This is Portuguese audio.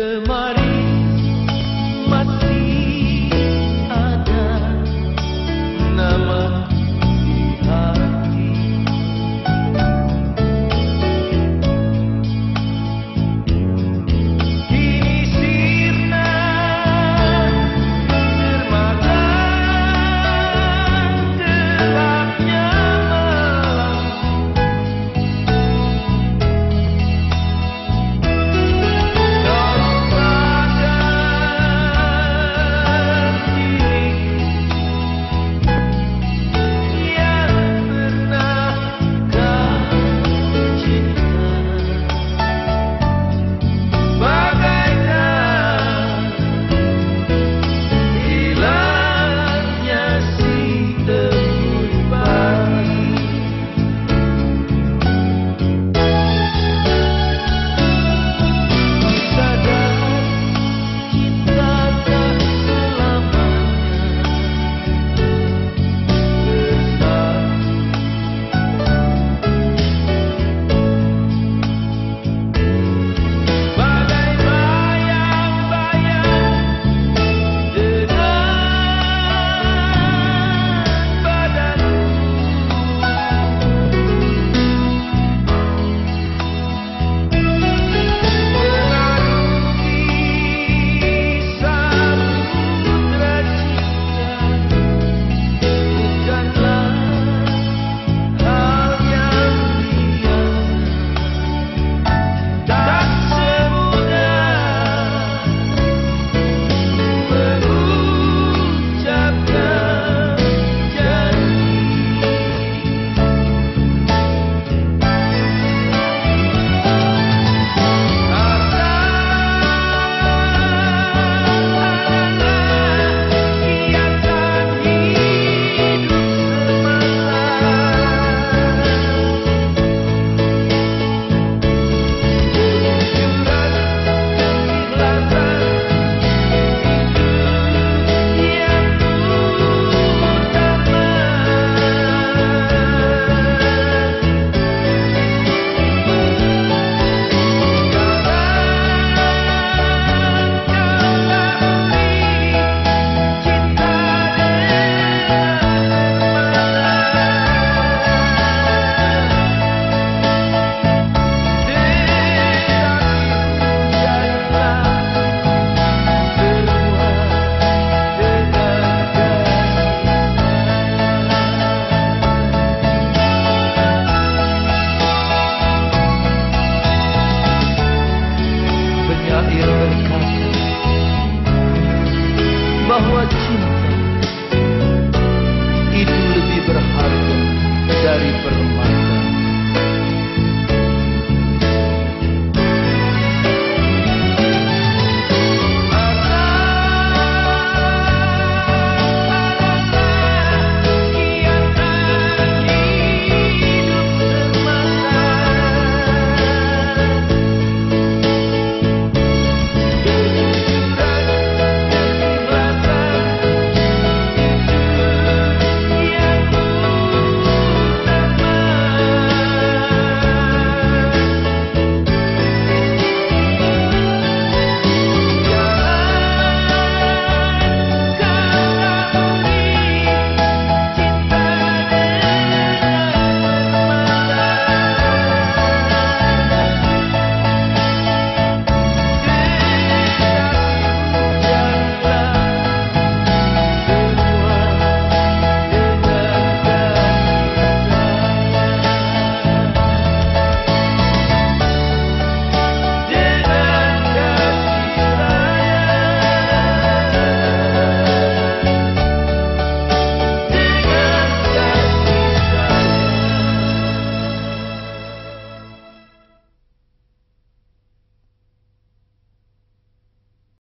camarim.